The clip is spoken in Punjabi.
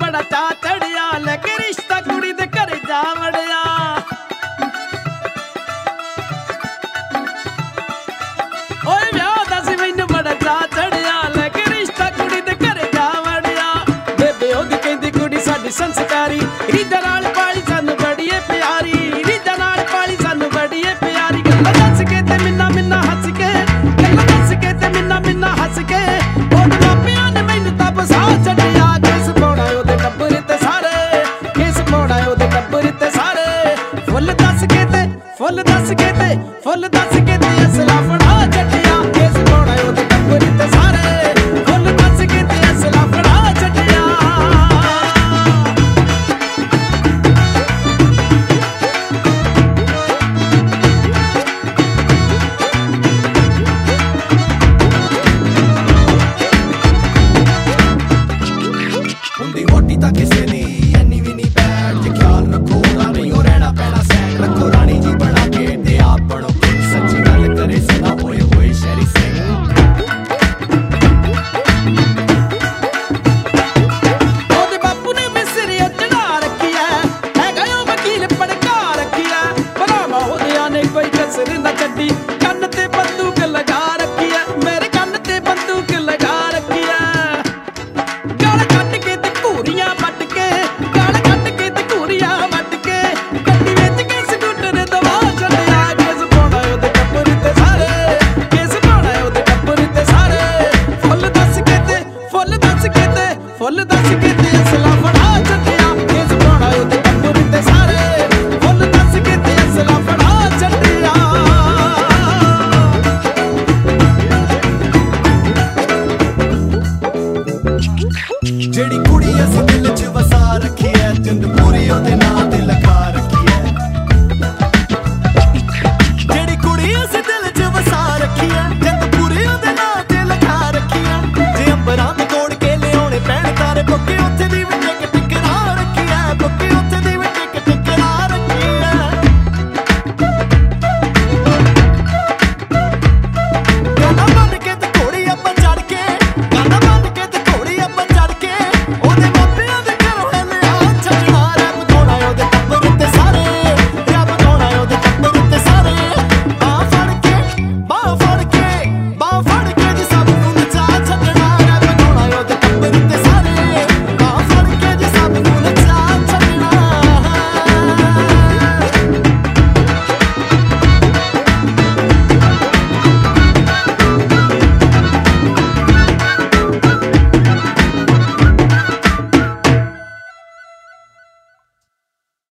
ਬੜਾ ਚਾ ਚੜਿਆ, ਲੈ ਕੇ ਰਿਸ਼ਤਾ ਕੁੜੀ ਦੇ ਘਰੇ ਜਾ ਵੜਿਆ। ਓਏ ਵਿਆਹ ਦਾ ਸੀ ਮੈਨੂੰ ਬੜਾ ਚਾ ਚੜਿਆ, ਲੈ ਕੇ ਰਿਸ਼ਤਾ ਕੁੜੀ ਦੇ ਘਰੇ ਜਾ ਵੜਿਆ। ਬੇਬੇ ਉਹਦੀ ਕਹਿੰਦੀ, ਕੁੜੀ ਸਾਡੀ ਸੰਸਕਾਰੀ ਰੀਦਾਂ ਨਾਲ ਫੁੱਲ ਦੱਸ ਕੇ ਤੇ, ਫੁੱਲ ਦੱਸ ਕੇ ਤੇ ਅਸਲਾ ਫੜਾ ਛੱਡਿਆ। ਕਿਸ ਪਾਉਣਾ ਉਹਦੇ ਟੱਬਰ ਤੇ ਸਾਰੇ? ਫੁੱਲ ਦੱਸ ਕੇ ਤੇ ਅਸਲਾ ਫੜਾ ਛੱਡਿਆ। ਹੁੰਦੀ ਮੋਟੀ ਤਾਂ ਕਿਸੇ ਫੁੱਲ ਦੱਸ ਕੇ ਤੇ ਅਸਲਾ ਫੜਾ ਚੱਲਿਆ ਕਿਸ ਪਾਉਣਾ ਉਹਦੇ ਟੱਬਰ ਤੇ ਸਾਰੇ। ਫੁੱਲ ਦੱਸ ਕੇ ਤੇ ਅਸਲਾ ਫੜਾ ਛੱਡਿਆ ਜਿਹੜੀ ਕੁੜੀ ਅਸੀਂ ਦਿਲ 'ਚ ਵਸਾ ਰੱਖੀ ਐ ਜਿੰਦ ਪੂਰੀ ਉਹਦੇ ਨਾਂ ਤੇ।